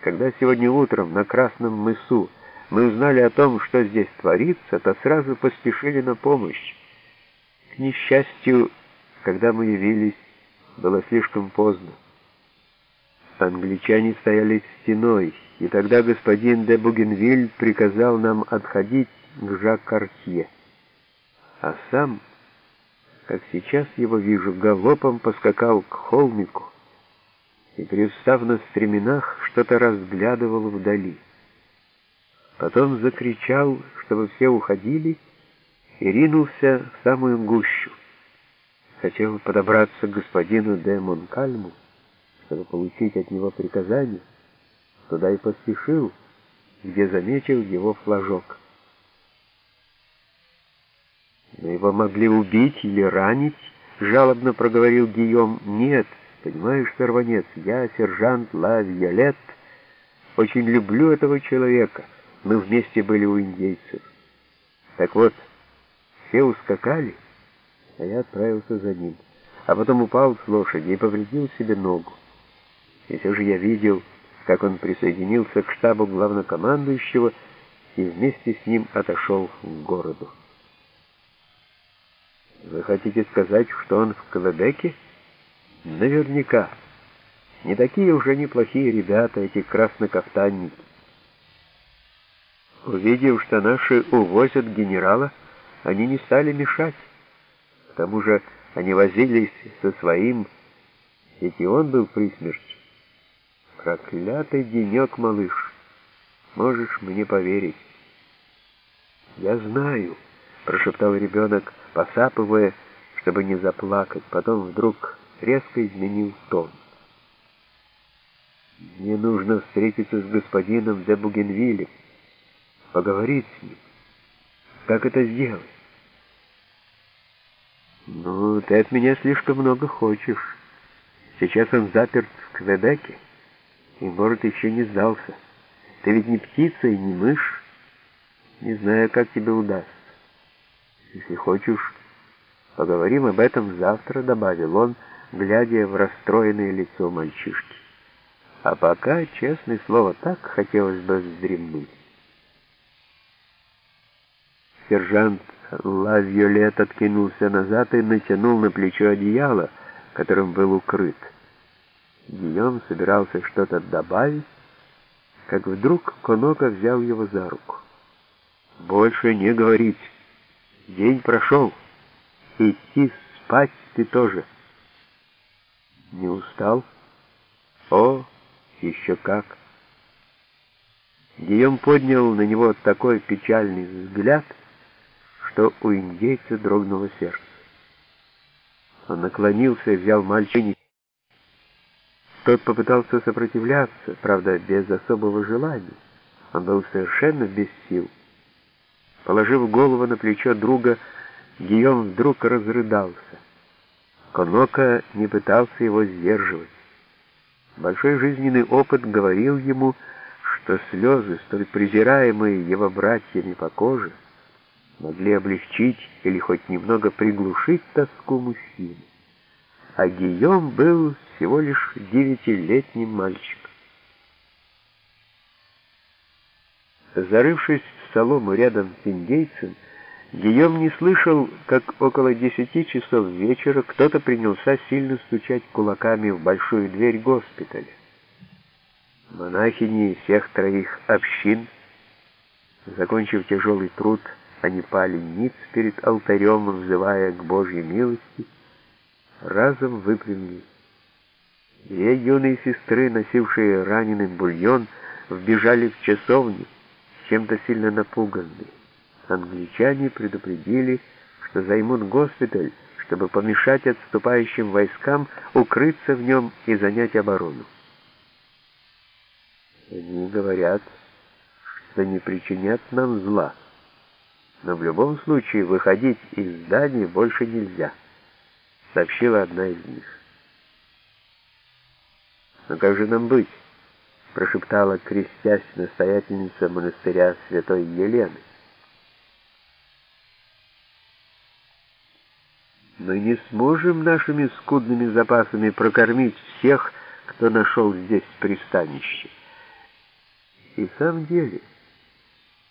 Когда сегодня утром на Красном мысу мы узнали о том, что здесь творится, то сразу поспешили на помощь. К несчастью, когда мы явились, было слишком поздно. Англичане стояли стеной, и тогда господин де Бугенвиль приказал нам отходить к Жак-Картье. А сам, как сейчас его вижу, галопом поскакал к холмику и, привстав на стременах, что-то разглядывал вдали. Потом закричал, чтобы все уходили, и ринулся в самую гущу. Хотел подобраться к господину де Монкальму, чтобы получить от него приказание, туда и поспешил, где заметил его флажок. Но его могли убить или ранить, жалобно проговорил Гийом. Нет, понимаешь, сорванец, я сержант Ла Виолет, очень люблю этого человека. Мы вместе были у индейцев. Так вот, все ускакали, а я отправился за ним, а потом упал с лошади и повредил себе ногу. И все же я видел, как он присоединился к штабу главнокомандующего и вместе с ним отошел к городу. Вы хотите сказать, что он в Квебеке? Наверняка. Не такие уже неплохие ребята, эти краснокафтанники. Увидев, что наши увозят генерала, они не стали мешать. К тому же они возились со своим, ведь и он был при смерти. Проклятый денек, малыш. Можешь мне поверить. Я знаю, прошептал ребенок, посапывая, чтобы не заплакать. Потом вдруг резко изменил тон. Мне нужно встретиться с господином де Бугенвиллем, поговорить с ним. Как это сделать? Ну, ты от меня слишком много хочешь. Сейчас он заперт в Квебеке и город еще не сдался. Ты ведь не птица и не мышь. Не знаю, как тебе удастся. Если хочешь, поговорим об этом завтра, добавил он, глядя в расстроенное лицо мальчишки. А пока, честное слово, так хотелось бы вздремнуть. Сержант Ла Виолет откинулся назад и натянул на плечо одеяло, которым был укрыт. Гийом собирался что-то добавить, как вдруг Конока взял его за руку. «Больше не говорить. День прошел. Идти спать ты тоже». «Не устал?» «О, еще как!» Гийом поднял на него такой печальный взгляд, что у индейца дрогнуло сердце. Он наклонился и взял мальчика тот попытался сопротивляться, правда, без особого желания. Он был совершенно без сил. Положив голову на плечо друга, Гийом вдруг разрыдался. Конока не пытался его сдерживать. Большой жизненный опыт говорил ему, что слезы, столь презираемые его братьями по коже, могли облегчить или хоть немного приглушить тоску мужчины а Гийом был всего лишь девятилетним мальчиком. Зарывшись в солому рядом с индейцем, Гийом не слышал, как около десяти часов вечера кто-то принялся сильно стучать кулаками в большую дверь госпиталя. Монахини всех троих общин, закончив тяжелый труд, они пали ниц перед алтарем, взывая к Божьей милости, разом выпрямились. Две юные сестры, носившие раненый бульон, вбежали в часовню, чем-то сильно напуганные. Англичане предупредили, что займут госпиталь, чтобы помешать отступающим войскам укрыться в нем и занять оборону. Они говорят, что не причинят нам зла, но в любом случае выходить из здания больше нельзя сообщила одна из них. «Но как же нам быть?» — прошептала, крестясь, настоятельница монастыря святой Елены. «Мы не сможем нашими скудными запасами прокормить всех, кто нашел здесь пристанище. И в самом деле...